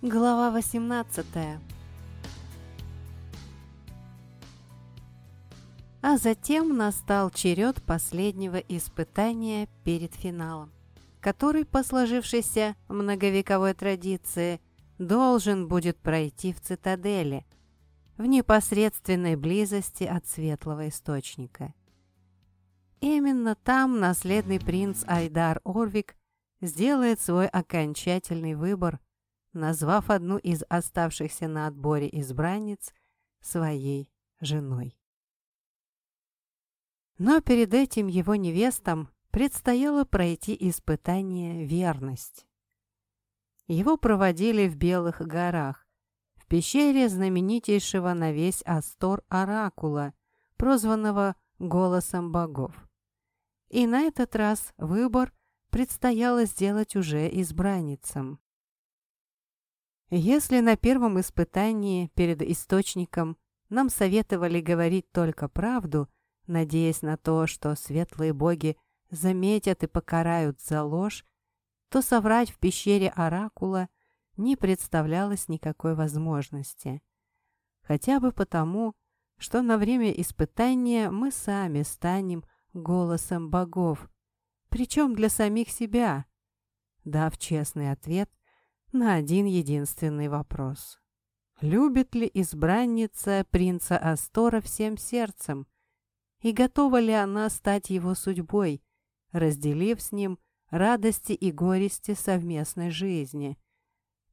Глава 18 А затем настал черед последнего испытания перед финалом, который по сложившейся многовековой традиции должен будет пройти в цитадели, в непосредственной близости от светлого источника. Именно там наследный принц Айдар Орвик сделает свой окончательный выбор, назвав одну из оставшихся на отборе избранниц своей женой. Но перед этим его невестам предстояло пройти испытание верность. Его проводили в Белых горах, в пещере знаменитейшего на весь Астор Оракула, прозванного «Голосом богов». И на этот раз выбор предстояло сделать уже избранницам. Если на первом испытании перед источником нам советовали говорить только правду, надеясь на то, что светлые боги заметят и покарают за ложь, то соврать в пещере Оракула не представлялось никакой возможности. Хотя бы потому, что на время испытания мы сами станем голосом богов, причем для самих себя, дав честный ответ на один единственный вопрос. Любит ли избранница принца Астора всем сердцем, и готова ли она стать его судьбой, разделив с ним радости и горести совместной жизни,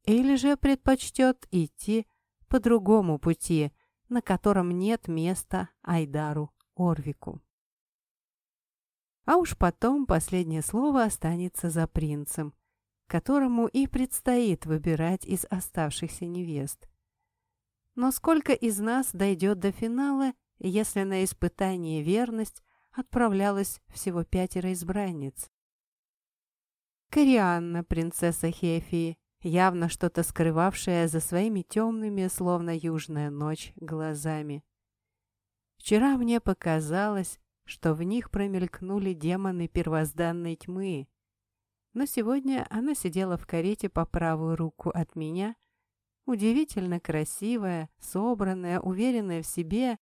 или же предпочтет идти по другому пути, на котором нет места Айдару Орвику. А уж потом последнее слово останется за принцем, которому и предстоит выбирать из оставшихся невест. Но сколько из нас дойдет до финала, если на испытание верность отправлялось всего пятеро избранниц? Корианна, принцесса Хефии, явно что-то скрывавшая за своими темными, словно южная ночь, глазами. Вчера мне показалось, что в них промелькнули демоны первозданной тьмы. Но сегодня она сидела в карете по правую руку от меня, удивительно красивая, собранная, уверенная в себе,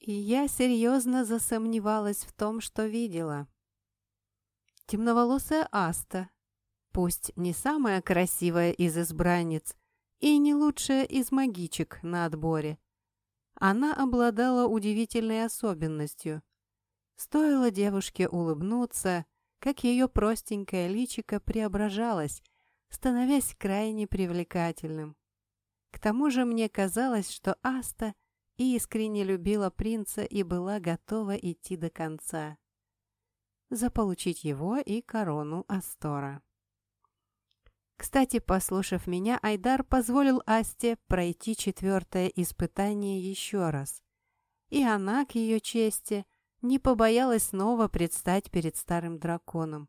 и я серьезно засомневалась в том, что видела. Темноволосая Аста, пусть не самая красивая из избранниц и не лучшая из магичек на отборе, она обладала удивительной особенностью. Стоило девушке улыбнуться, как ее простенькое личико преображалось, становясь крайне привлекательным. К тому же мне казалось, что Аста искренне любила принца и была готова идти до конца. Заполучить его и корону Астора. Кстати, послушав меня, Айдар позволил Асте пройти четвертое испытание еще раз. И она, к ее чести, не побоялась снова предстать перед старым драконом.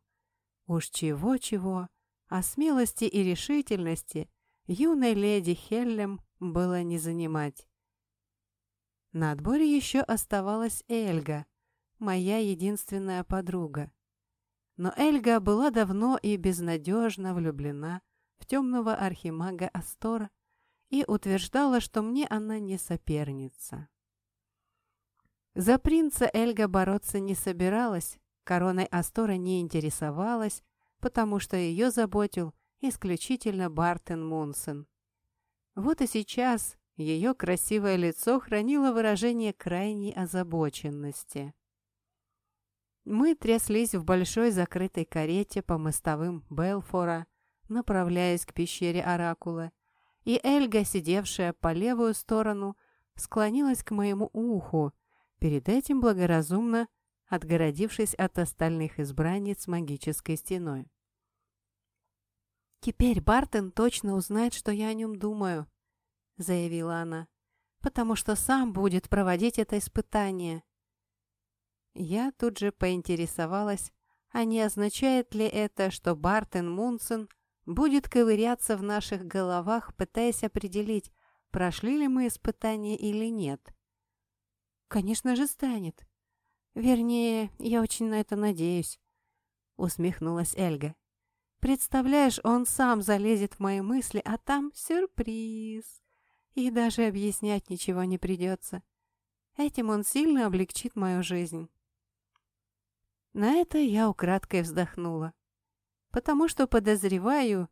Уж чего-чего, а смелости и решительности юной леди Хеллем было не занимать. На отборе еще оставалась Эльга, моя единственная подруга. Но Эльга была давно и безнадежно влюблена в темного архимага Астора и утверждала, что мне она не соперница. За принца Эльга бороться не собиралась, короной Астора не интересовалась, потому что ее заботил исключительно Бартен Мунсен. Вот и сейчас ее красивое лицо хранило выражение крайней озабоченности. Мы тряслись в большой закрытой карете по мостовым Белфора, направляясь к пещере Оракула, и Эльга, сидевшая по левую сторону, склонилась к моему уху, перед этим благоразумно отгородившись от остальных избранниц магической стеной. «Теперь Бартон точно узнает, что я о нем думаю», — заявила она, «потому что сам будет проводить это испытание». Я тут же поинтересовалась, а не означает ли это, что Бартон Мунсон будет ковыряться в наших головах, пытаясь определить, прошли ли мы испытание или нет. «Конечно же станет. Вернее, я очень на это надеюсь», — усмехнулась Эльга. Представляешь, он сам залезет в мои мысли, а там сюрприз. И даже объяснять ничего не придется. Этим он сильно облегчит мою жизнь. На это я украдкой вздохнула. Потому что подозреваю,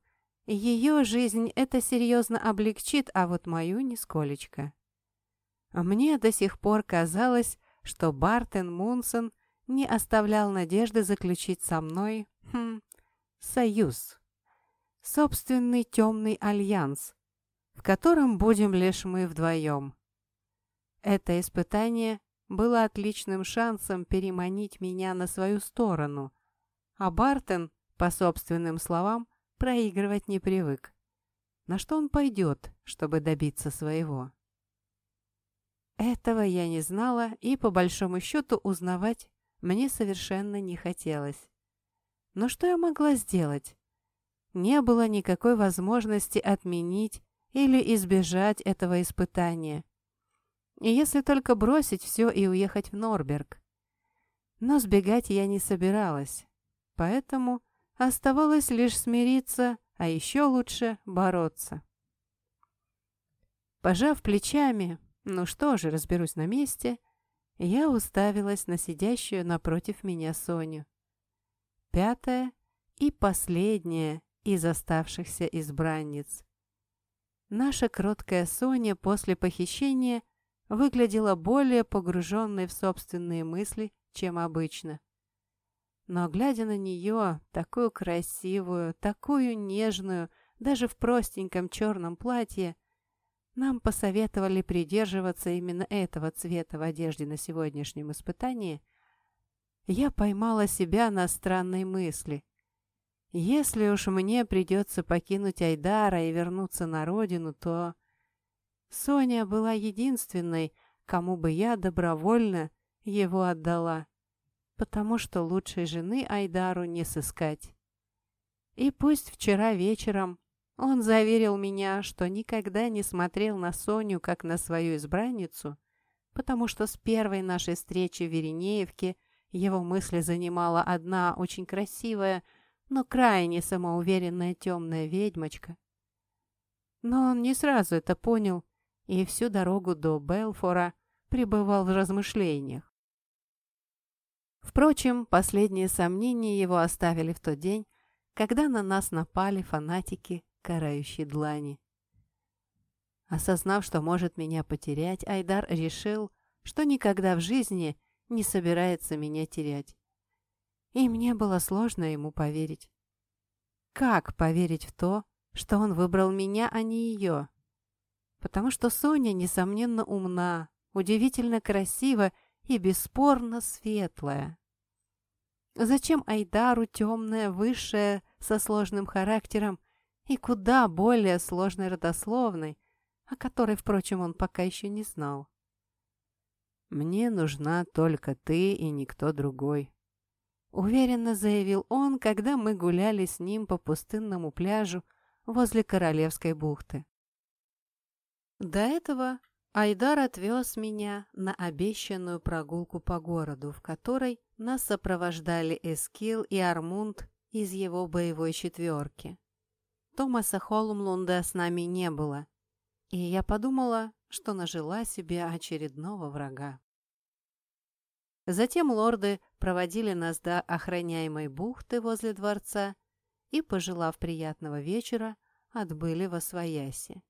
ее жизнь это серьезно облегчит, а вот мою нисколечко. Мне до сих пор казалось, что Бартен Мунсон не оставлял надежды заключить со мной хм, союз. Собственный темный альянс, в котором будем лишь мы вдвоем. Это испытание было отличным шансом переманить меня на свою сторону, а Бартен, по собственным словам, проигрывать не привык. На что он пойдет, чтобы добиться своего? Этого я не знала и, по большому счету, узнавать мне совершенно не хотелось. Но что я могла сделать? Не было никакой возможности отменить или избежать этого испытания. Если только бросить все и уехать в Норберг. Но сбегать я не собиралась, поэтому оставалось лишь смириться, а еще лучше бороться. Пожав плечами, ну что же, разберусь на месте, я уставилась на сидящую напротив меня Соню. Пятая и последняя из оставшихся избранниц. Наша кроткая Соня после похищения выглядела более погруженной в собственные мысли, чем обычно. Но, глядя на нее, такую красивую, такую нежную, даже в простеньком черном платье, нам посоветовали придерживаться именно этого цвета в одежде на сегодняшнем испытании, я поймала себя на странной мысли. Если уж мне придется покинуть Айдара и вернуться на родину, то... Соня была единственной, кому бы я добровольно его отдала, потому что лучшей жены Айдару не сыскать. И пусть вчера вечером он заверил меня, что никогда не смотрел на Соню как на свою избранницу, потому что с первой нашей встречи в Веренеевке его мысли занимала одна очень красивая, но крайне самоуверенная темная ведьмочка. Но он не сразу это понял и всю дорогу до Белфора пребывал в размышлениях. Впрочем, последние сомнения его оставили в тот день, когда на нас напали фанатики карающей длани. Осознав, что может меня потерять, Айдар решил, что никогда в жизни не собирается меня терять. И мне было сложно ему поверить. Как поверить в то, что он выбрал меня, а не ее? потому что Соня, несомненно, умна, удивительно красива и бесспорно светлая. Зачем Айдару темная, высшая, со сложным характером и куда более сложной родословной, о которой, впрочем, он пока еще не знал? «Мне нужна только ты и никто другой», — уверенно заявил он, когда мы гуляли с ним по пустынному пляжу возле Королевской бухты. До этого Айдар отвез меня на обещанную прогулку по городу, в которой нас сопровождали Эскил и Армунд из его боевой четверки. Томаса Холмлунда с нами не было, и я подумала, что нажила себе очередного врага. Затем лорды проводили нас до охраняемой бухты возле дворца и, пожелав приятного вечера, отбыли во свояси.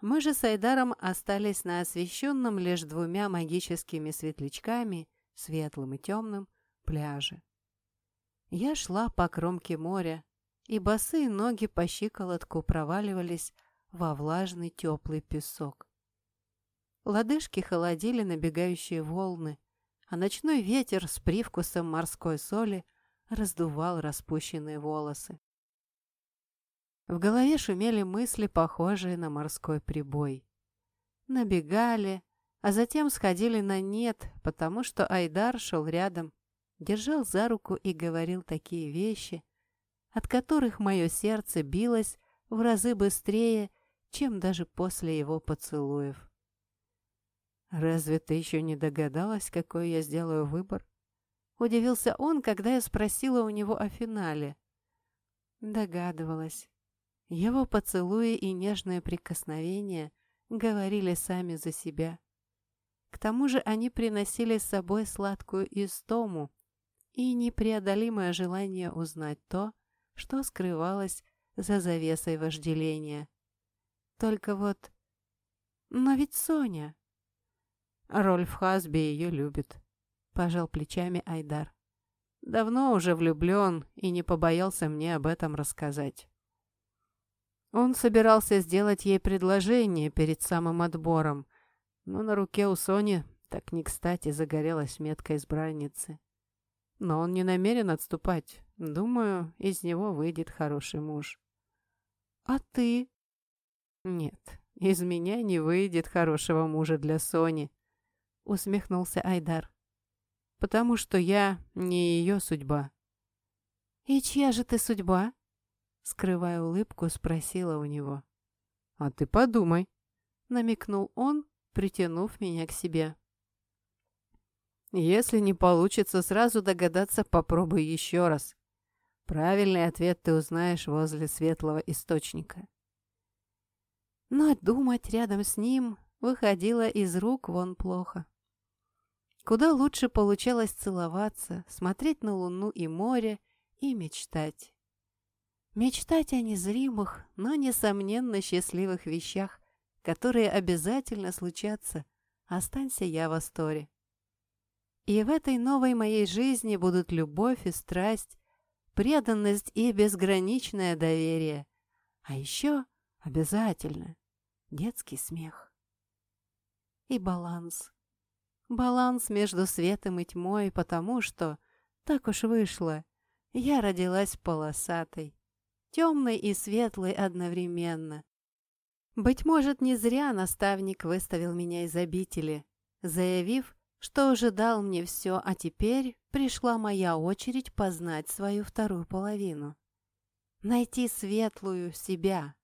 Мы же с Айдаром остались на освещенном лишь двумя магическими светлячками, светлым и темным, пляже. Я шла по кромке моря, и босые ноги по щиколотку проваливались во влажный теплый песок. Лодыжки холодили набегающие волны, а ночной ветер с привкусом морской соли раздувал распущенные волосы. В голове шумели мысли, похожие на морской прибой. Набегали, а затем сходили на нет, потому что Айдар шел рядом, держал за руку и говорил такие вещи, от которых мое сердце билось в разы быстрее, чем даже после его поцелуев. «Разве ты еще не догадалась, какой я сделаю выбор?» Удивился он, когда я спросила у него о финале. Догадывалась. Его поцелуи и нежные прикосновения говорили сами за себя. К тому же они приносили с собой сладкую истому и непреодолимое желание узнать то, что скрывалось за завесой вожделения. Только вот... Но ведь Соня... Рольф Хасби ее любит, пожал плечами Айдар. Давно уже влюблен и не побоялся мне об этом рассказать. Он собирался сделать ей предложение перед самым отбором, но на руке у Сони так не кстати загорелась метка избранницы. Но он не намерен отступать. Думаю, из него выйдет хороший муж. «А ты?» «Нет, из меня не выйдет хорошего мужа для Сони», — усмехнулся Айдар. «Потому что я не ее судьба». «И чья же ты судьба?» Скрывая улыбку, спросила у него. «А ты подумай», — намекнул он, притянув меня к себе. «Если не получится сразу догадаться, попробуй еще раз. Правильный ответ ты узнаешь возле светлого источника». Но думать рядом с ним выходило из рук вон плохо. Куда лучше получалось целоваться, смотреть на луну и море и мечтать. Мечтать о незримых, но, несомненно, счастливых вещах, которые обязательно случатся, останься я в Асторе. И в этой новой моей жизни будут любовь и страсть, преданность и безграничное доверие. А еще обязательно детский смех. И баланс. Баланс между светом и тьмой, потому что, так уж вышло, я родилась полосатой, темной и светлой одновременно. Быть может, не зря наставник выставил меня из обители, заявив, что уже дал мне все, а теперь пришла моя очередь познать свою вторую половину. Найти светлую себя.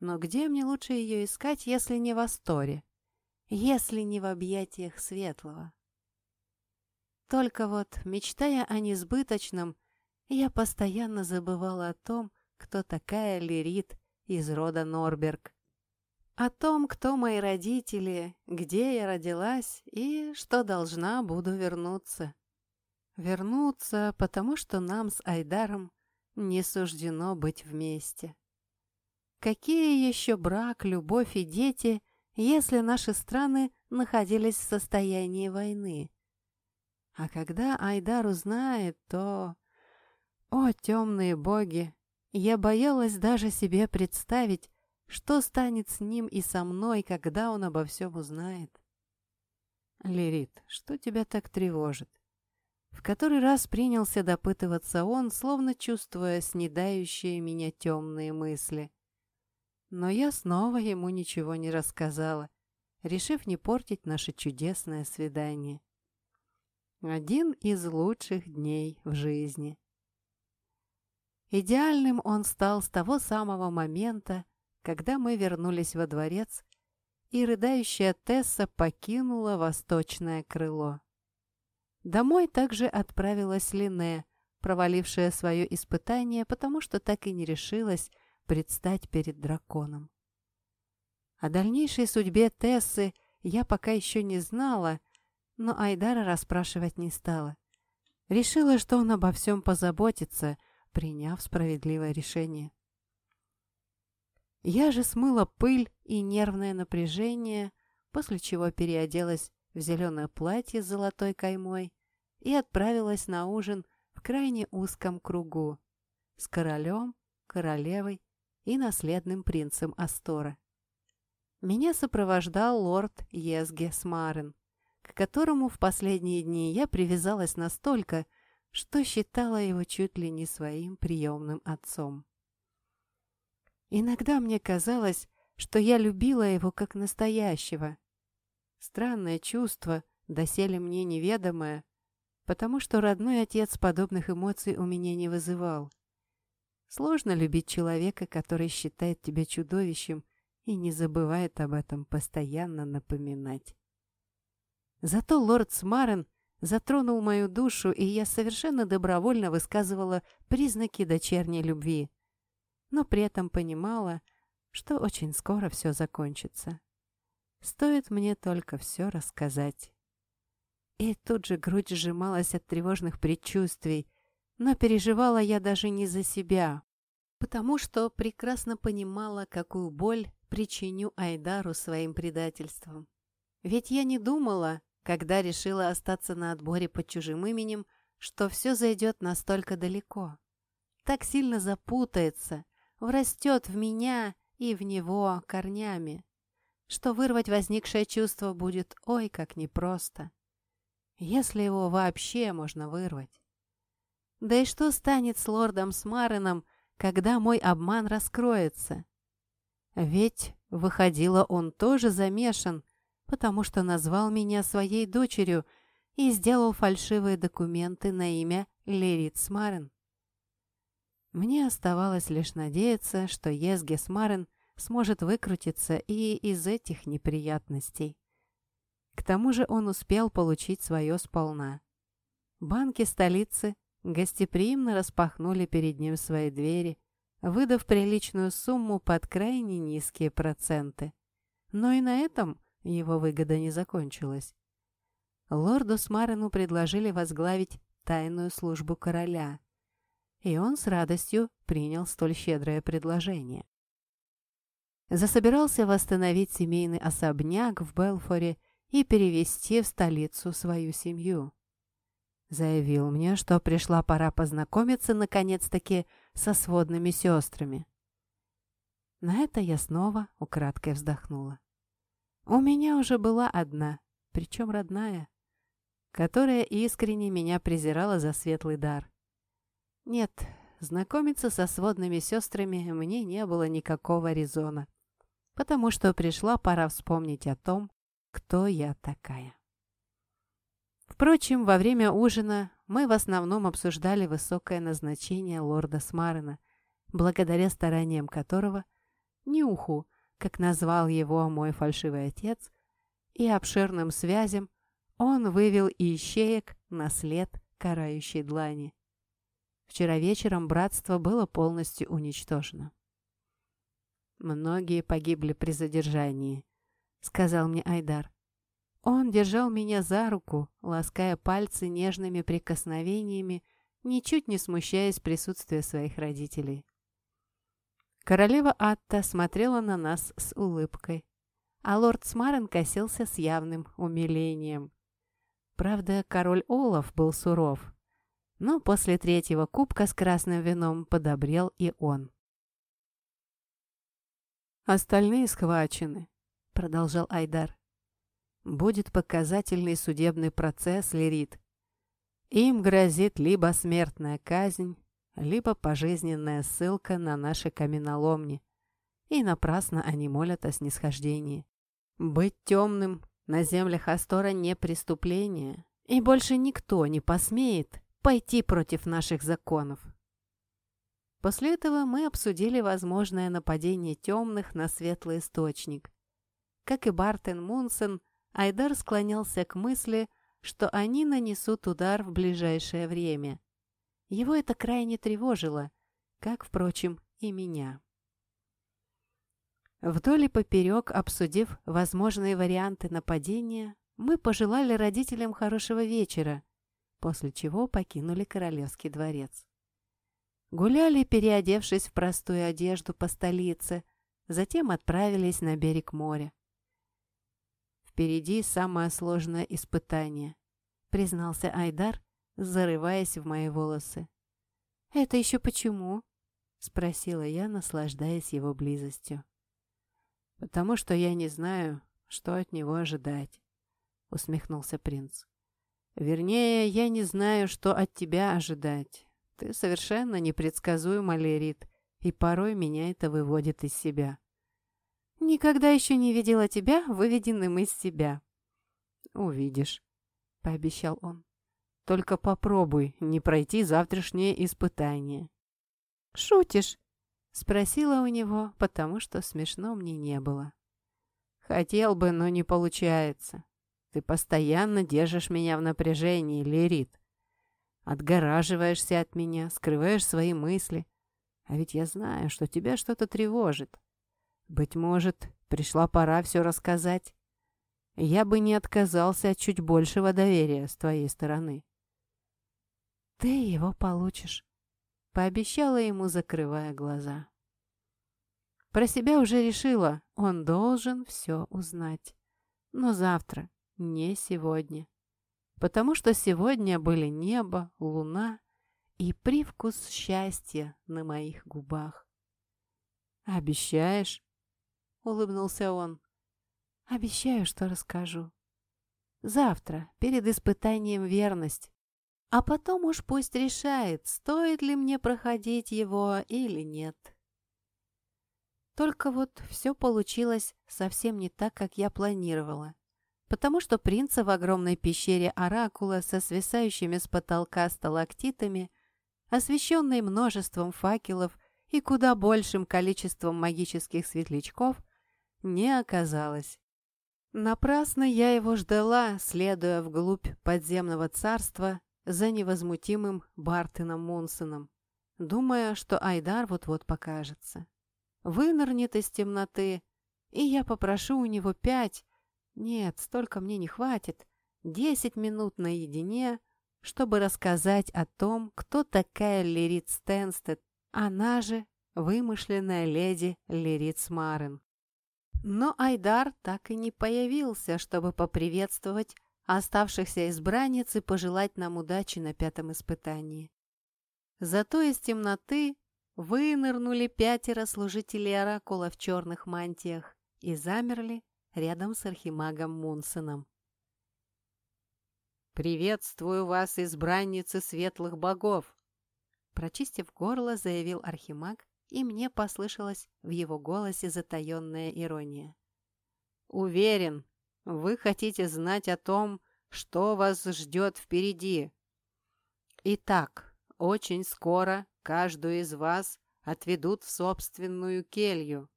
Но где мне лучше ее искать, если не в Асторе? если не в объятиях светлого. Только вот, мечтая о несбыточном, я постоянно забывала о том, кто такая Лирит из рода Норберг. О том, кто мои родители, где я родилась и что должна буду вернуться. Вернуться, потому что нам с Айдаром не суждено быть вместе. Какие еще брак, любовь и дети – если наши страны находились в состоянии войны. А когда Айдар узнает, то... О, темные боги! Я боялась даже себе представить, что станет с ним и со мной, когда он обо всем узнает. Лирит, что тебя так тревожит? В который раз принялся допытываться он, словно чувствуя снедающие меня темные мысли. Но я снова ему ничего не рассказала, решив не портить наше чудесное свидание. Один из лучших дней в жизни. Идеальным он стал с того самого момента, когда мы вернулись во дворец, и рыдающая Тесса покинула восточное крыло. Домой также отправилась Лине, провалившая свое испытание, потому что так и не решилась предстать перед драконом. О дальнейшей судьбе Тессы я пока еще не знала, но Айдара расспрашивать не стала. Решила, что он обо всем позаботится, приняв справедливое решение. Я же смыла пыль и нервное напряжение, после чего переоделась в зеленое платье с золотой каймой и отправилась на ужин в крайне узком кругу с королем, королевой и наследным принцем Астора. Меня сопровождал лорд Езге Смарен, к которому в последние дни я привязалась настолько, что считала его чуть ли не своим приемным отцом. Иногда мне казалось, что я любила его как настоящего. Странное чувство, доселе мне неведомое, потому что родной отец подобных эмоций у меня не вызывал. Сложно любить человека, который считает тебя чудовищем и не забывает об этом постоянно напоминать. Зато лорд Смарен затронул мою душу, и я совершенно добровольно высказывала признаки дочерней любви, но при этом понимала, что очень скоро все закончится. Стоит мне только все рассказать. И тут же грудь сжималась от тревожных предчувствий, но переживала я даже не за себя, потому что прекрасно понимала, какую боль причиню Айдару своим предательством. Ведь я не думала, когда решила остаться на отборе под чужим именем, что все зайдет настолько далеко. Так сильно запутается, врастет в меня и в него корнями, что вырвать возникшее чувство будет ой как непросто, если его вообще можно вырвать. Да и что станет с лордом Смареном, когда мой обман раскроется? Ведь, выходило, он тоже замешан, потому что назвал меня своей дочерью и сделал фальшивые документы на имя Лерит Смарен. Мне оставалось лишь надеяться, что Езге Смарен сможет выкрутиться и из этих неприятностей. К тому же он успел получить свое сполна. Банки столицы гостеприимно распахнули перед ним свои двери, выдав приличную сумму под крайне низкие проценты. Но и на этом его выгода не закончилась. Лорду Смарену предложили возглавить тайную службу короля, и он с радостью принял столь щедрое предложение. Засобирался восстановить семейный особняк в Белфоре и перевести в столицу свою семью. Заявил мне, что пришла пора познакомиться наконец-таки со сводными сестрами. На это я снова украдкой вздохнула. У меня уже была одна, причем родная, которая искренне меня презирала за светлый дар. Нет, знакомиться со сводными сестрами мне не было никакого резона, потому что пришла пора вспомнить о том, кто я такая. Впрочем, во время ужина мы в основном обсуждали высокое назначение лорда Смарена, благодаря стараниям которого Нюху как назвал его мой фальшивый отец, и обширным связям он вывел ищеек на след карающей длани. Вчера вечером братство было полностью уничтожено. «Многие погибли при задержании», — сказал мне Айдар. Он держал меня за руку, лаская пальцы нежными прикосновениями, ничуть не смущаясь присутствия своих родителей. Королева Атта смотрела на нас с улыбкой, а лорд Смарен косился с явным умилением. Правда, король Олаф был суров, но после третьего кубка с красным вином подобрел и он. «Остальные схвачены», — продолжал Айдар. «Будет показательный судебный процесс, Лерит. Им грозит либо смертная казнь, либо пожизненная ссылка на наши каменоломни. И напрасно они молят о снисхождении. Быть темным на землях Астора не преступление, и больше никто не посмеет пойти против наших законов. После этого мы обсудили возможное нападение темных на светлый источник. Как и Бартен Мунсен, Айдар склонялся к мысли, что они нанесут удар в ближайшее время. Его это крайне тревожило, как, впрочем, и меня. Вдоль и поперек, обсудив возможные варианты нападения, мы пожелали родителям хорошего вечера, после чего покинули Королевский дворец. Гуляли, переодевшись в простую одежду по столице, затем отправились на берег моря. «Впереди самое сложное испытание», — признался Айдар, зарываясь в мои волосы. «Это еще почему?» — спросила я, наслаждаясь его близостью. «Потому что я не знаю, что от него ожидать», — усмехнулся принц. «Вернее, я не знаю, что от тебя ожидать. Ты совершенно непредсказуем, Алерит, и порой меня это выводит из себя». «Никогда еще не видела тебя выведенным из себя». «Увидишь», — пообещал он. Только попробуй не пройти завтрашнее испытание». «Шутишь?» — спросила у него, потому что смешно мне не было. «Хотел бы, но не получается. Ты постоянно держишь меня в напряжении, Лерит. Отгораживаешься от меня, скрываешь свои мысли. А ведь я знаю, что тебя что-то тревожит. Быть может, пришла пора все рассказать. Я бы не отказался от чуть большего доверия с твоей стороны. Ты его получишь, пообещала ему, закрывая глаза. Про себя уже решила, он должен все узнать. Но завтра, не сегодня. Потому что сегодня были небо, луна и привкус счастья на моих губах. «Обещаешь?» — улыбнулся он. «Обещаю, что расскажу. Завтра, перед испытанием верность. А потом уж пусть решает, стоит ли мне проходить его или нет». Только вот все получилось совсем не так, как я планировала потому что принца в огромной пещере Оракула со свисающими с потолка сталактитами, освещенной множеством факелов и куда большим количеством магических светлячков, не оказалось. Напрасно я его ждала, следуя вглубь подземного царства за невозмутимым Бартином Мунсоном, думая, что Айдар вот-вот покажется. Вынырнет из темноты, и я попрошу у него пять, нет, столько мне не хватит. Десять минут наедине, чтобы рассказать о том, кто такая Лирит Стенстед, она же вымышленная леди Лирит Смарен. Но Айдар так и не появился, чтобы поприветствовать оставшихся избранниц и пожелать нам удачи на пятом испытании. Зато из темноты вынырнули пятеро служителей Оракула в черных мантиях и замерли, рядом с архимагом Мунсоном. «Приветствую вас, избранницы светлых богов!» Прочистив горло, заявил архимаг, и мне послышалась в его голосе затаенная ирония. «Уверен, вы хотите знать о том, что вас ждет впереди. Итак, очень скоро каждую из вас отведут в собственную келью.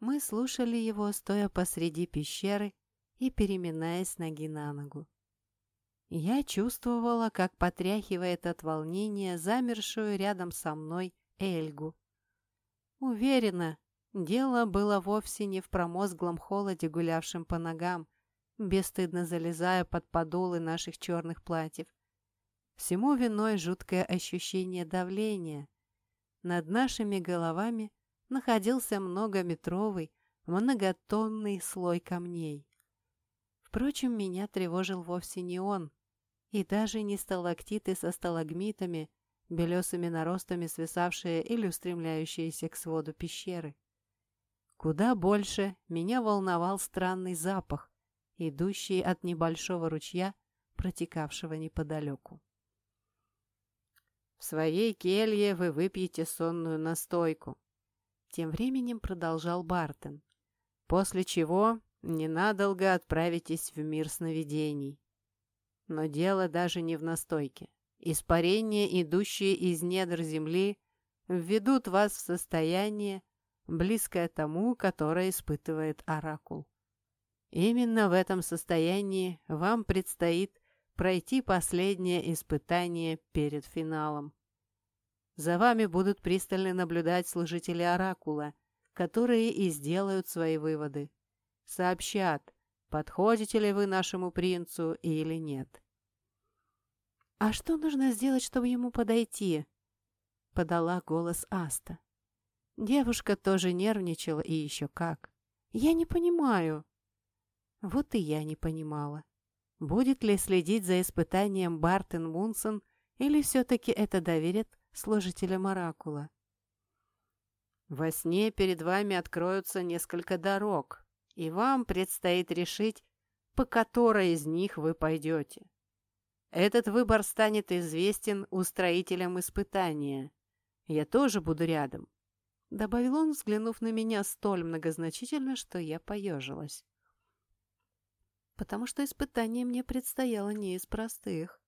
Мы слушали его, стоя посреди пещеры и переминаясь ноги на ногу. Я чувствовала, как потряхивает от волнения замершую рядом со мной Эльгу. Уверена, дело было вовсе не в промозглом холоде, гулявшем по ногам, бесстыдно залезая под подолы наших черных платьев. Всему виной жуткое ощущение давления. Над нашими головами находился многометровый, многотонный слой камней. Впрочем, меня тревожил вовсе не он, и даже не сталактиты со сталагмитами, белесыми наростами свисавшие или устремляющиеся к своду пещеры. Куда больше меня волновал странный запах, идущий от небольшого ручья, протекавшего неподалеку. «В своей келье вы выпьете сонную настойку», тем временем продолжал Бартон. После чего ненадолго отправитесь в мир сновидений. Но дело даже не в настойке. Испарения, идущие из недр земли, введут вас в состояние, близкое тому, которое испытывает Оракул. Именно в этом состоянии вам предстоит пройти последнее испытание перед финалом. За вами будут пристально наблюдать служители Оракула, которые и сделают свои выводы. Сообщат, подходите ли вы нашему принцу или нет. «А что нужно сделать, чтобы ему подойти?» — подала голос Аста. Девушка тоже нервничала и еще как. «Я не понимаю». Вот и я не понимала. Будет ли следить за испытанием Бартен Мунсон или все-таки это доверит служителем Оракула. Во сне перед вами откроются несколько дорог, и вам предстоит решить, по которой из них вы пойдете. Этот выбор станет известен устроителям испытания. Я тоже буду рядом. Добавил он, взглянув на меня столь многозначительно, что я поежилась. Потому что испытание мне предстояло не из простых.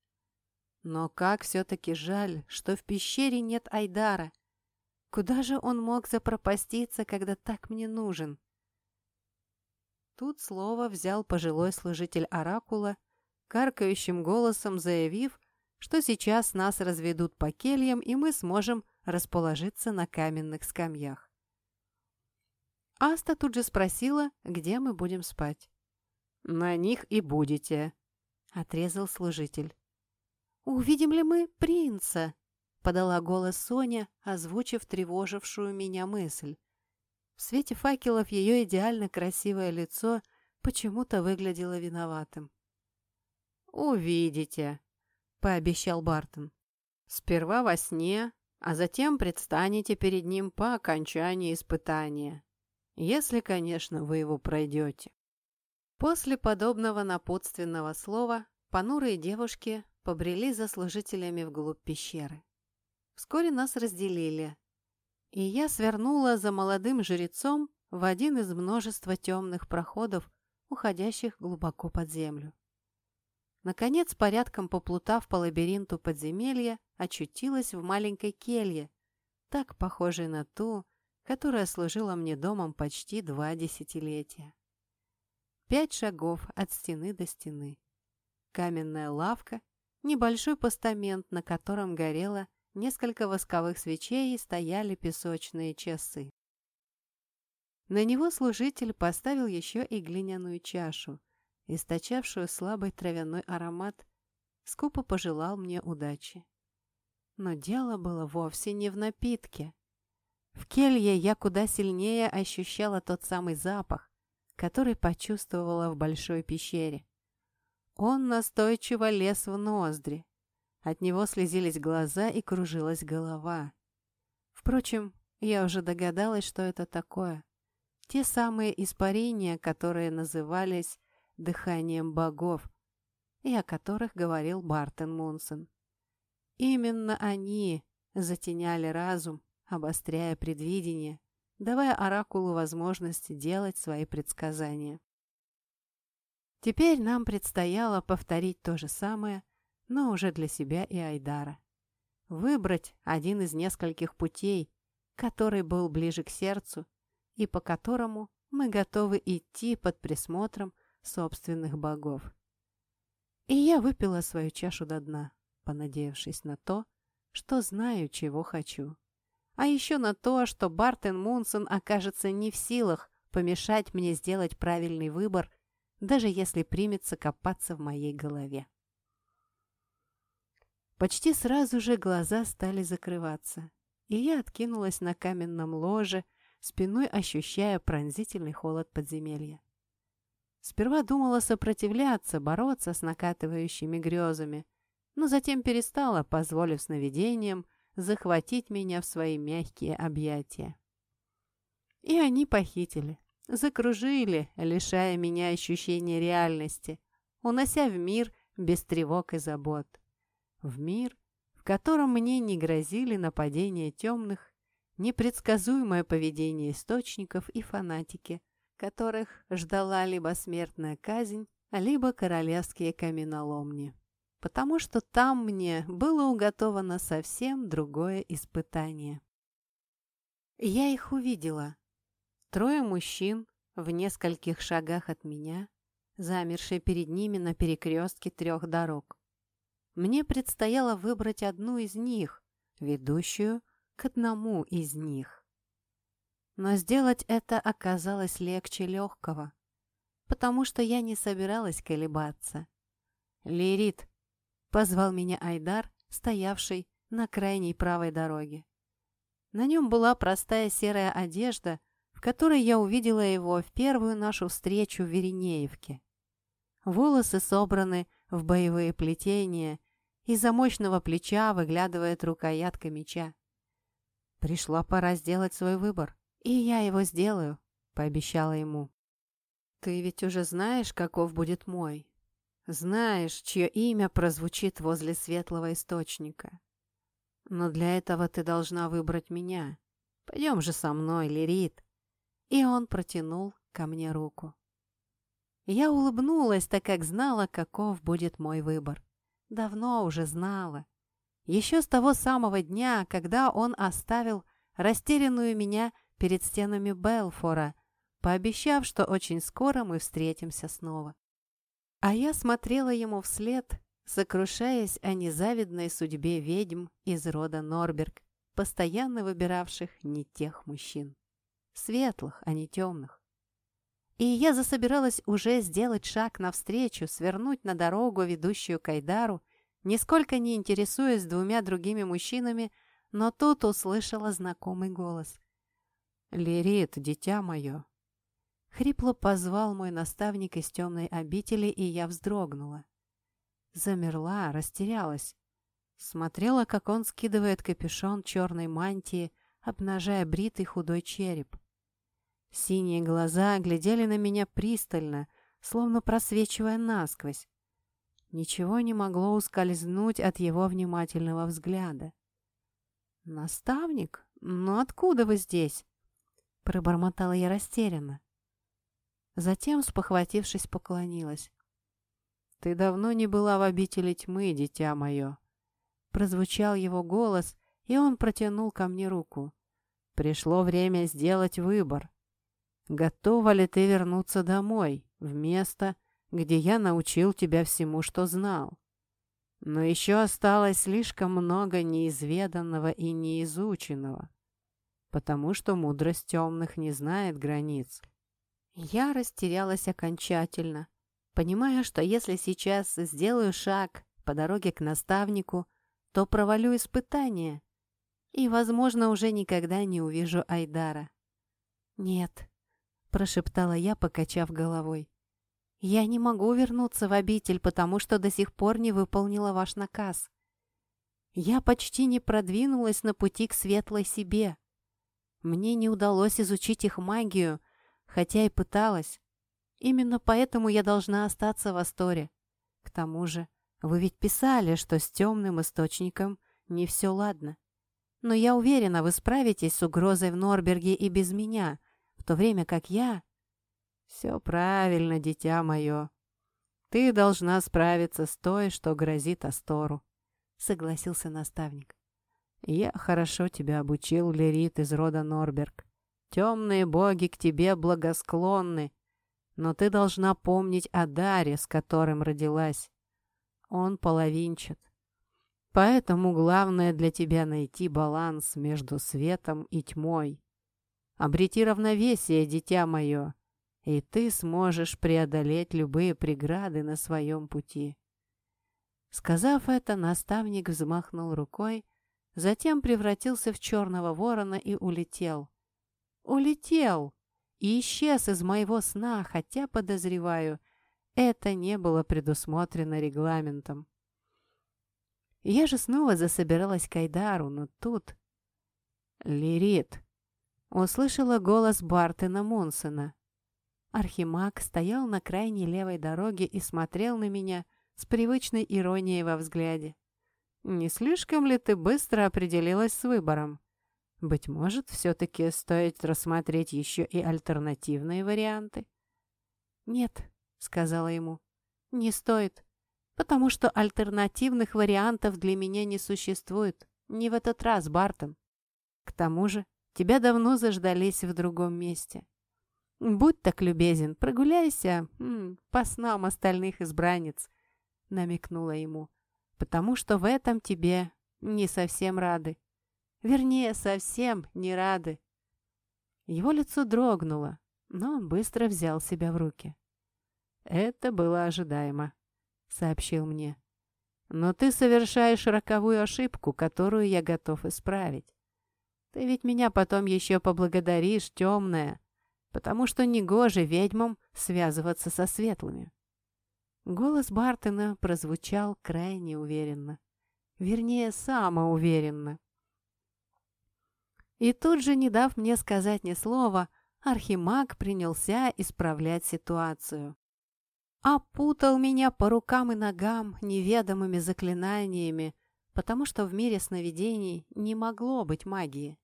Но как все-таки жаль, что в пещере нет Айдара. Куда же он мог запропаститься, когда так мне нужен? Тут слово взял пожилой служитель Оракула, каркающим голосом заявив, что сейчас нас разведут по кельям, и мы сможем расположиться на каменных скамьях. Аста тут же спросила, где мы будем спать. «На них и будете», — отрезал служитель. «Увидим ли мы принца?» — подала голос Соня, озвучив тревожившую меня мысль. В свете факелов ее идеально красивое лицо почему-то выглядело виноватым. «Увидите», — пообещал Бартон. «Сперва во сне, а затем предстанете перед ним по окончании испытания, если, конечно, вы его пройдете». После подобного напутственного слова понурые девушки побрели за служителями вглубь пещеры. Вскоре нас разделили, и я свернула за молодым жрецом в один из множества темных проходов, уходящих глубоко под землю. Наконец, порядком поплутав по лабиринту подземелья, очутилась в маленькой келье, так похожей на ту, которая служила мне домом почти два десятилетия. Пять шагов от стены до стены. Каменная лавка, небольшой постамент, на котором горело несколько восковых свечей и стояли песочные часы. На него служитель поставил еще и глиняную чашу, источавшую слабый травяной аромат, скупо пожелал мне удачи. Но дело было вовсе не в напитке. В келье я куда сильнее ощущала тот самый запах, который почувствовала в большой пещере. Он настойчиво лез в ноздри. От него слезились глаза и кружилась голова. Впрочем, я уже догадалась, что это такое. Те самые испарения, которые назывались дыханием богов, и о которых говорил Бартон Мунсон. Именно они затеняли разум, обостряя предвидение, давая Оракулу возможность делать свои предсказания. Теперь нам предстояло повторить то же самое, но уже для себя и Айдара. Выбрать один из нескольких путей, который был ближе к сердцу и по которому мы готовы идти под присмотром собственных богов. И я выпила свою чашу до дна, понадеявшись на то, что знаю, чего хочу а еще на то, что Бартен Мунсон окажется не в силах помешать мне сделать правильный выбор, даже если примется копаться в моей голове. Почти сразу же глаза стали закрываться, и я откинулась на каменном ложе, спиной ощущая пронзительный холод подземелья. Сперва думала сопротивляться, бороться с накатывающими грезами, но затем перестала, позволив сновидениям захватить меня в свои мягкие объятия. И они похитили, закружили, лишая меня ощущения реальности, унося в мир без тревог и забот. В мир, в котором мне не грозили нападения темных, непредсказуемое поведение источников и фанатики, которых ждала либо смертная казнь, либо королевские каменоломни потому что там мне было уготовано совсем другое испытание. Я их увидела. Трое мужчин в нескольких шагах от меня, замершие перед ними на перекрестке трех дорог. Мне предстояло выбрать одну из них, ведущую к одному из них. Но сделать это оказалось легче легкого, потому что я не собиралась колебаться. «Лирит, Позвал меня Айдар, стоявший на крайней правой дороге. На нем была простая серая одежда, в которой я увидела его в первую нашу встречу в Веренеевке. Волосы собраны в боевые плетения, из-за мощного плеча выглядывает рукоятка меча. Пришла пора сделать свой выбор, и я его сделаю, пообещала ему. Ты ведь уже знаешь, каков будет мой, знаешь, чье имя прозвучит возле светлого источника. Но для этого ты должна выбрать меня. Пойдем же со мной, Лирит. И он протянул ко мне руку. Я улыбнулась, так как знала, каков будет мой выбор. Давно уже знала. Еще с того самого дня, когда он оставил растерянную меня перед стенами Белфора, пообещав, что очень скоро мы встретимся снова. А я смотрела ему вслед, сокрушаясь о незавидной судьбе ведьм из рода Норберг, постоянно выбиравших не тех мужчин. Светлых, а не темных. И я засобиралась уже сделать шаг навстречу, свернуть на дорогу, ведущую к Айдару, нисколько не интересуясь двумя другими мужчинами, но тут услышала знакомый голос. «Лирит, дитя мое!» Хрипло позвал мой наставник из темной обители, и я вздрогнула. Замерла, растерялась. Смотрела, как он скидывает капюшон черной мантии, обнажая бритый худой череп. Синие глаза глядели на меня пристально, словно просвечивая насквозь. Ничего не могло ускользнуть от его внимательного взгляда. «Наставник? Ну откуда вы здесь?» Пробормотала я растерянно. Затем, спохватившись, поклонилась. «Ты давно не была в обители тьмы, дитя мое!» Прозвучал его голос, и он протянул ко мне руку. «Пришло время сделать выбор. Готова ли ты вернуться домой, в место, где я научил тебя всему, что знал? Но еще осталось слишком много неизведанного и неизученного, потому что мудрость темных не знает границ». Я растерялась окончательно, понимая, что если сейчас сделаю шаг по дороге к наставнику, то провалю испытание и, возможно, уже никогда не увижу Айдара. «Нет», — прошептала я, покачав головой, — «я не могу вернуться в обитель, потому что до сих пор не выполнила ваш наказ. Я почти не продвинулась на пути к светлой себе. Мне не удалось изучить их магию, хотя и пыталась. Именно поэтому я должна остаться в Асторе. К тому же, вы ведь писали, что с темным источником не все ладно. Но я уверена, вы справитесь с угрозой в Норберге и без меня, то время как я... Все правильно, дитя мое. Ты должна справиться с той, что грозит Астору, согласился наставник. Я хорошо тебя обучил, Лерит из рода Норберг. Темные боги к тебе благосклонны, но ты должна помнить о даре, с которым родилась. Он половинчат. Поэтому главное для тебя найти баланс между светом и тьмой. Обрети равновесие, дитя мое, и ты сможешь преодолеть любые преграды на своем пути. Сказав это, наставник взмахнул рукой, затем превратился в черного ворона и улетел, улетел и исчез из моего сна, хотя, подозреваю, это не было предусмотрено регламентом. Я же снова засобиралась к Айдару, но тут... «Лирит!» — услышала голос Бартена Мунсона. Архимаг стоял на крайней левой дороге и смотрел на меня с привычной иронией во взгляде. «Не слишком ли ты быстро определилась с выбором?» Быть может, все-таки стоит рассмотреть еще и альтернативные варианты? «Нет», — сказала ему, — «не стоит, потому что альтернативных вариантов для меня не существует. Не в этот раз, Бартон. К тому же, тебя давно заждались в другом месте. Будь так любезен, прогуляйся м, по снам остальных избранниц», — намекнула ему, «потому что в этом тебе не совсем рады». Вернее, совсем не рады. Его лицо дрогнуло, но он быстро взял себя в руки. «Это было ожидаемо», — сообщил мне. «Но ты совершаешь роковую ошибку, которую я готов исправить. Ты ведь меня потом еще поблагодаришь, темная, потому что негоже ведьмам связываться со светлыми». Голос Бартона прозвучал крайне уверенно. Вернее, самоуверенно. И тут же, не дав мне сказать ни слова, Архимаг принялся исправлять ситуацию. Опутал меня по рукам и ногам неведомыми заклинаниями, потому что в мире сновидений не могло быть магии.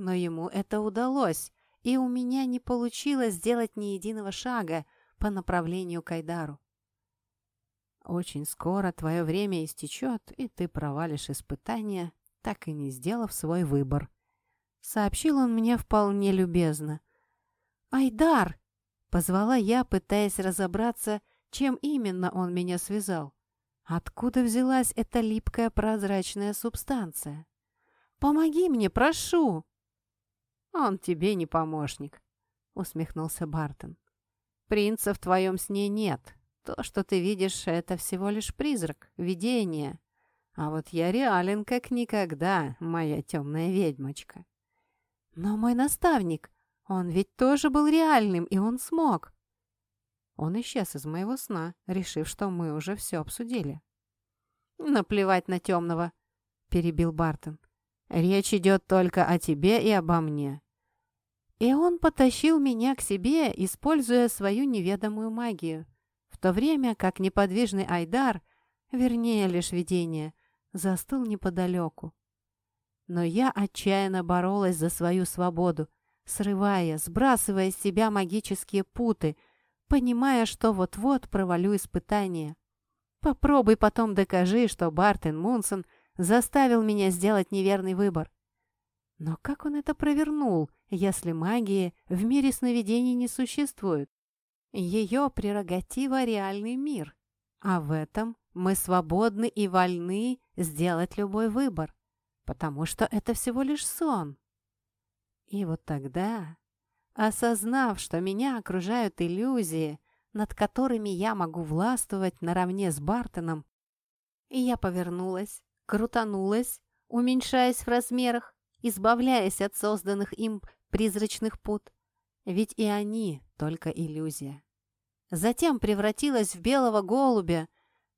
Но ему это удалось, и у меня не получилось сделать ни единого шага по направлению к Айдару. Очень скоро твое время истечет, и ты провалишь испытание, так и не сделав свой выбор, Сообщил он мне вполне любезно. «Айдар!» — позвала я, пытаясь разобраться, чем именно он меня связал. Откуда взялась эта липкая прозрачная субстанция? «Помоги мне, прошу!» «Он тебе не помощник», — усмехнулся Бартон. «Принца в твоем сне нет. То, что ты видишь, это всего лишь призрак, видение. А вот я реален как никогда, моя темная ведьмочка». «Но мой наставник, он ведь тоже был реальным, и он смог». Он исчез из моего сна, решив, что мы уже все обсудили. «Наплевать на темного», — перебил Бартон. «Речь идет только о тебе и обо мне. И он потащил меня к себе, используя свою неведомую магию, в то время как неподвижный Айдар, вернее лишь видение, застыл неподалеку. Но я отчаянно боролась за свою свободу, срывая, сбрасывая с себя магические путы, понимая, что вот-вот провалю испытание. Попробуй потом докажи, что Бартен Мунсон заставил меня сделать неверный выбор. Но как он это провернул, если магии в мире сновидений не существует? Ее прерогатива – реальный мир. А в этом мы свободны и вольны сделать любой выбор, потому что это всего лишь сон. И вот тогда, осознав, что меня окружают иллюзии, над которыми я могу властвовать наравне с Бартоном, я повернулась, крутанулась, уменьшаясь в размерах, избавляясь от созданных им призрачных пут. Ведь и они только иллюзия. Затем превратилась в белого голубя.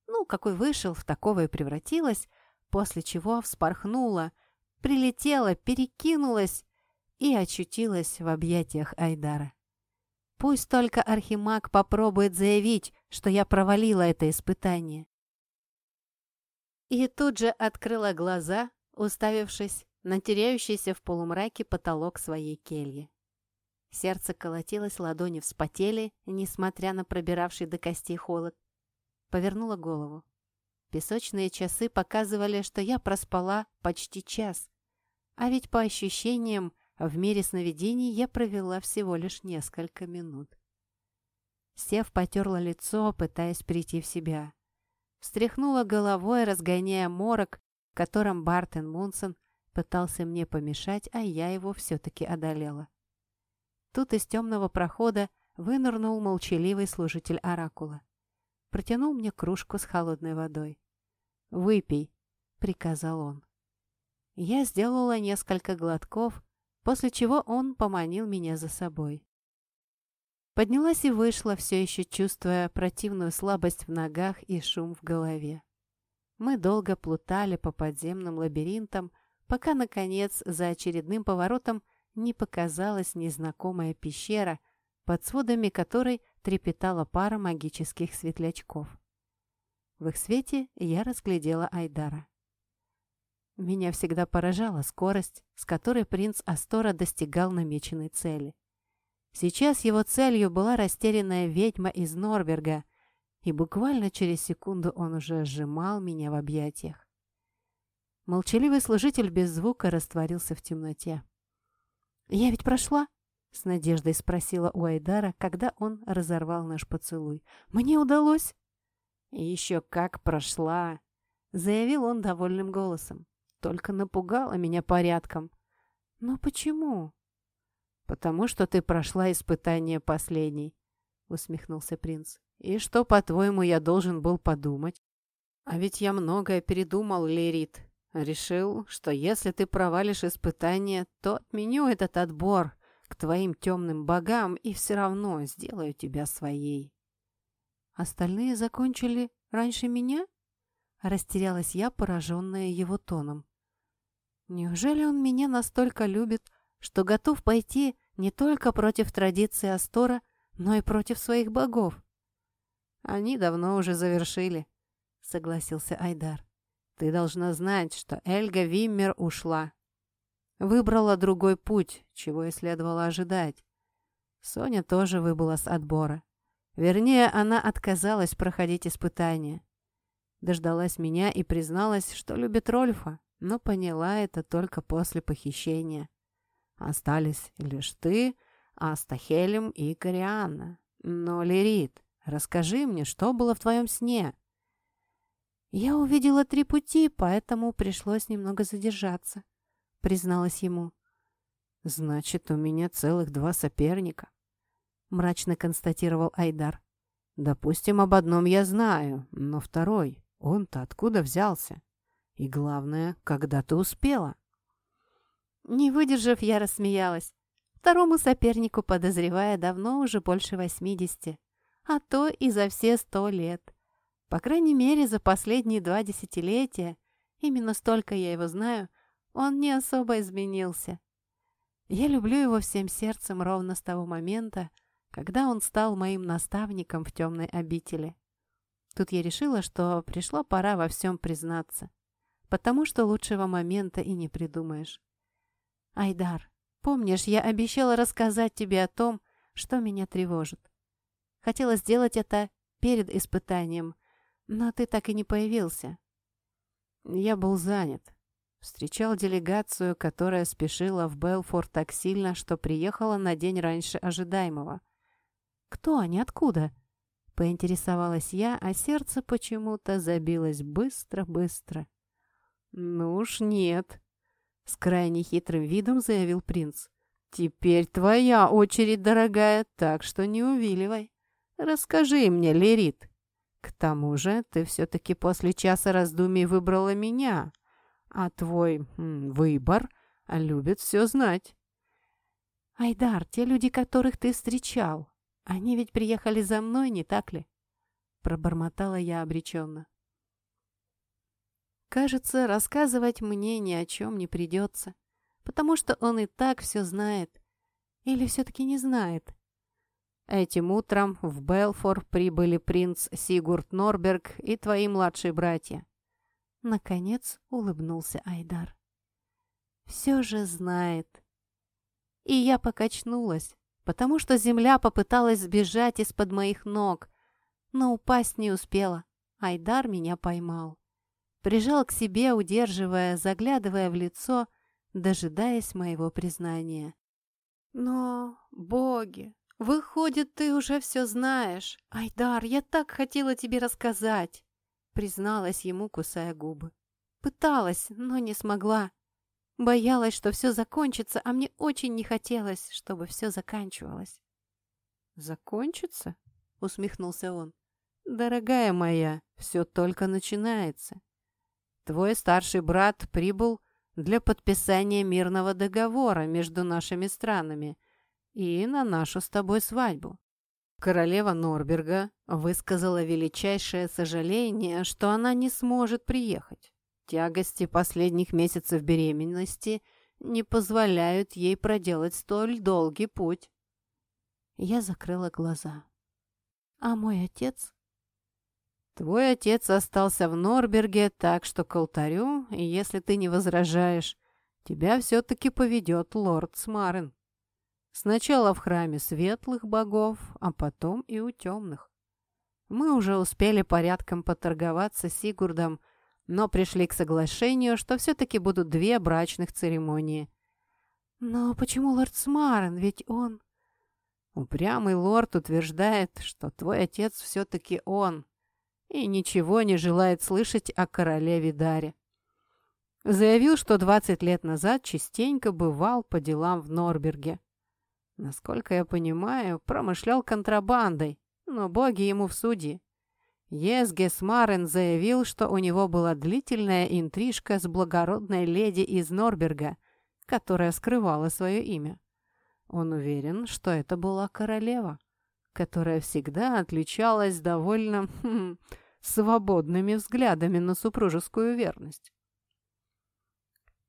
Ну, какой вышел, в такого и превратилась, после чего вспорхнула, прилетела, перекинулась и очутилась в объятиях Айдара. Пусть только Архимаг попробует заявить, что я провалила это испытание. И тут же открыла глаза, уставившись на теряющийся в полумраке потолок своей кельи. Сердце колотилось, ладони вспотели, несмотря на пробиравший до костей холод. Повернула голову. Песочные часы показывали, что я проспала почти час. А ведь по ощущениям, в мире сновидений я провела всего лишь несколько минут. Сев, потерла лицо, пытаясь прийти в себя. Встряхнула головой, разгоняя морок, в котором Бартен Мунсон Пытался мне помешать, а я его все-таки одолела. Тут из темного прохода вынырнул молчаливый служитель оракула. Протянул мне кружку с холодной водой. «Выпей», — приказал он. Я сделала несколько глотков, после чего он поманил меня за собой. Поднялась и вышла, все еще чувствуя противную слабость в ногах и шум в голове. Мы долго плутали по подземным лабиринтам, пока, наконец, за очередным поворотом не показалась незнакомая пещера, под сводами которой трепетала пара магических светлячков. В их свете я разглядела Айдара. Меня всегда поражала скорость, с которой принц Астора достигал намеченной цели. Сейчас его целью была растерянная ведьма из Норберга, и буквально через секунду он уже сжимал меня в объятиях. Молчаливый служитель без звука растворился в темноте. «Я ведь прошла?» — с надеждой спросила у Айдара, когда он разорвал наш поцелуй. «Мне удалось?» «Еще как прошла!» — заявил он довольным голосом. «Только напугала меня порядком». «Но почему?» «Потому что ты прошла испытание последней», — усмехнулся принц. «И что, по-твоему, я должен был подумать?» «А ведь я многое передумал, Лерит. Решил, что если ты провалишь испытание, то отменю этот отбор к твоим темным богам и все равно сделаю тебя своей. Остальные закончили раньше меня? Растерялась я, пораженная его тоном. Неужели он меня настолько любит, что готов пойти не только против традиции Астора, но и против своих богов? Они давно уже завершили, согласился Айдар. Ты должна знать, что Эльга Виммер ушла. Выбрала другой путь, чего и следовало ожидать. Соня тоже выбыла с отбора. Вернее, она отказалась проходить испытания. Дождалась меня и призналась, что любит Рольфа, но поняла это только после похищения. Остались лишь ты, Астахелем и Корианна. Но, Лирит, расскажи мне, что было в твоем сне?» «Я увидела три пути, поэтому пришлось немного задержаться», — призналась ему. «Значит, у меня целых два соперника», — мрачно констатировал Айдар. «Допустим, об одном я знаю, но второй, он-то откуда взялся? И главное, когда ты успела?» Не выдержав, я рассмеялась. Второму сопернику подозревая давно уже больше восьмидесяти, а то и за все сто лет. По крайней мере, за последние два десятилетия, именно столько я его знаю, он не особо изменился. Я люблю его всем сердцем ровно с того момента, когда он стал моим наставником в темной обители. Тут я решила, что пришло пора во всем признаться, потому что лучшего момента и не придумаешь. Айдар, помнишь, я обещала рассказать тебе о том, что меня тревожит. Хотела сделать это перед испытанием, но ты так и не появился. Я был занят. Встречал делегацию, которая спешила в Белфорд так сильно, что приехала на день раньше ожидаемого. «Кто они? Откуда?» Поинтересовалась я, а сердце почему-то забилось быстро-быстро. «Ну уж нет», — с крайне хитрым видом заявил принц. «Теперь твоя очередь, дорогая, так что не увиливай. Расскажи мне, Лерит. К тому же ты все-таки после часа раздумий выбрала меня, а твой м, выбор любит все знать». «Айдар, те люди, которых ты встречал, они ведь приехали за мной, не так ли?» Пробормотала я обреченно. Кажется, рассказывать мне ни о чем не придется, потому что он и так все знает. Или все-таки не знает. Этим утром в Белфор прибыли принц Сигурд Норберг и твои младшие братья. Наконец улыбнулся Айдар. Все же знает. И я покачнулась, потому что земля попыталась сбежать из-под моих ног, но упасть не успела. Айдар меня поймал прижал к себе, удерживая, заглядывая в лицо, дожидаясь моего признания. «Но, боги, выходит, ты уже все знаешь. Айдар, я так хотела тебе рассказать!» призналась ему, кусая губы. Пыталась, но не смогла. Боялась, что все закончится, а мне очень не хотелось, чтобы все заканчивалось. «Закончится?» — усмехнулся он. «Дорогая моя, все только начинается. Твой старший брат прибыл для подписания мирного договора между нашими странами и на нашу с тобой свадьбу. Королева Норберга высказала величайшее сожаление, что она не сможет приехать. Тягости последних месяцев беременности не позволяют ей проделать столь долгий путь. Я закрыла глаза. А мой отец Твой отец остался в Норберге, так что к алтарю, и если ты не возражаешь, тебя все-таки поведет лорд Смарен. Сначала в храме светлых богов, а потом и у темных. Мы уже успели порядком поторговаться с Сигурдом, но пришли к соглашению, что все-таки будут две брачных церемонии. Но почему лорд Смарен? Ведь он... Упрямый лорд утверждает, что твой отец все-таки он, и ничего не желает слышать о короле Видаре. Заявил, что 20 лет назад частенько бывал по делам в Норберге. Насколько я понимаю, промышлял контрабандой, но боги ему в суде. Езгес Марен заявил, что у него была длительная интрижка с благородной леди из Норберга, которая скрывала свое имя. Он уверен, что это была королева, которая всегда отличалась довольно хм, свободными взглядами на супружескую верность.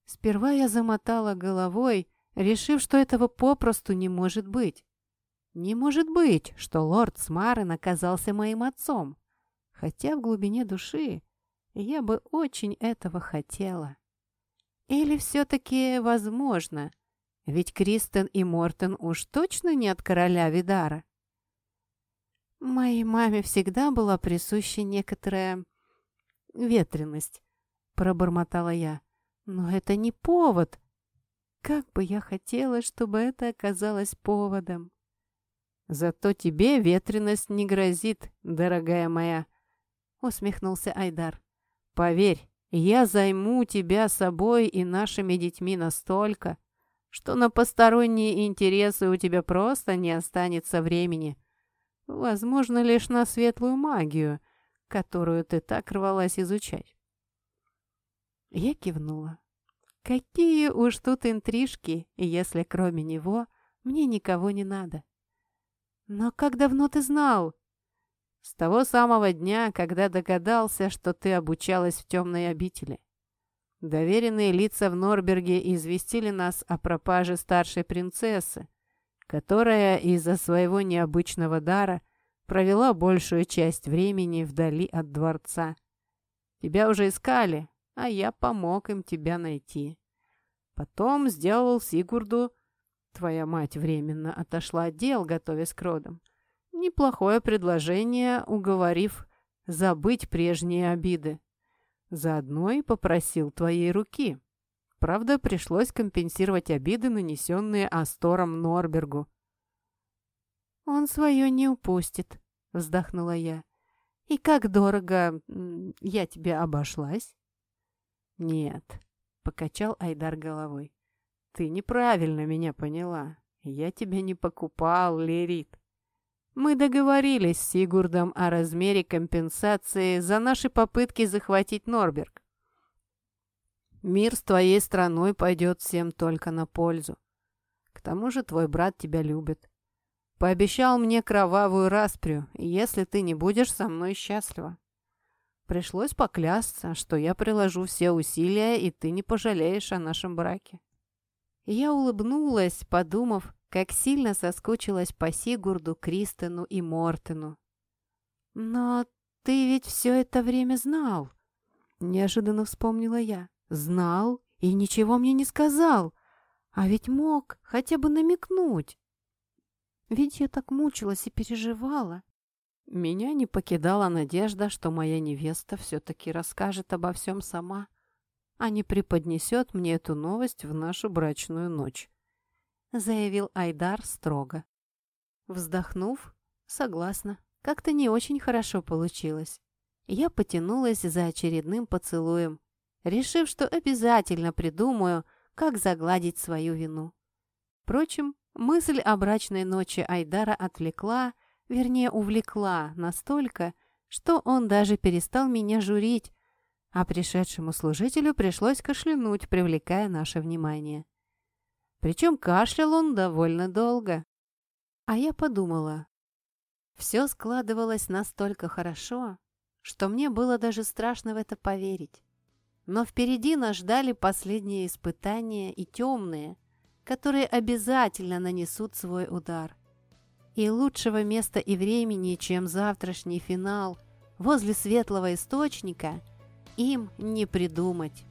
Сперва я замотала головой, решив, что этого попросту не может быть. Не может быть, что лорд Смарен оказался моим отцом, хотя в глубине души я бы очень этого хотела. Или все-таки возможно, ведь Кристен и Мортен уж точно не от короля Видара. Моей маме всегда была присуща некоторая ветренность, пробормотала я. Но это не повод. Как бы я хотела, чтобы это оказалось поводом. Зато тебе ветренность не грозит, дорогая моя, усмехнулся Айдар. Поверь, я займу тебя собой и нашими детьми настолько, что на посторонние интересы у тебя просто не останется времени. Возможно, лишь на светлую магию, которую ты так рвалась изучать. Я кивнула. Какие уж тут интрижки, если кроме него мне никого не надо. Но как давно ты знал? С того самого дня, когда догадался, что ты обучалась в темной обители. Доверенные лица в Норберге известили нас о пропаже старшей принцессы, которая из-за своего необычного дара провела большую часть времени вдали от дворца. Тебя уже искали, а я помог им тебя найти. Потом сделал Сигурду... Твоя мать временно отошла от дел, готовясь к родам. Неплохое предложение, уговорив забыть прежние обиды. Заодно и попросил твоей руки. Правда, пришлось компенсировать обиды, нанесенные Астором Норбергу. «Он свое не упустит», — вздохнула я. «И как дорого я тебе обошлась?» «Нет», — покачал Айдар головой. «Ты неправильно меня поняла. Я тебя не покупал, Лерит. Мы договорились с Сигурдом о размере компенсации за наши попытки захватить Норберг. Мир с твоей страной пойдет всем только на пользу. К тому же твой брат тебя любит. Пообещал мне кровавую распрю, если ты не будешь со мной счастлива. Пришлось поклясться, что я приложу все усилия, и ты не пожалеешь о нашем браке. Я улыбнулась, подумав, как сильно соскучилась по Сигурду, Кристену и Мортену. «Но ты ведь все это время знал!» Неожиданно вспомнила я. «Знал и ничего мне не сказал, а ведь мог хотя бы намекнуть. Ведь я так мучилась и переживала. Меня не покидала надежда, что моя невеста все-таки расскажет обо всем сама, а не преподнесет мне эту новость в нашу брачную ночь», — заявил Айдар строго. Вздохнув, согласна, как-то не очень хорошо получилось. Я потянулась за очередным поцелуем, решив, что обязательно придумаю, как загладить свою вину. Впрочем, мысль о брачной ночи Айдара отвлекла, вернее, увлекла настолько, что он даже перестал меня журить, а пришедшему служителю пришлось кашлянуть, привлекая наше внимание. Причем кашлял он довольно долго. А я подумала, все складывалось настолько хорошо, что мне было даже страшно в это поверить. Но впереди нас ждали последние испытания и темные, которые обязательно нанесут свой удар. И лучшего места и времени, чем завтрашний финал возле светлого источника – им не придумать.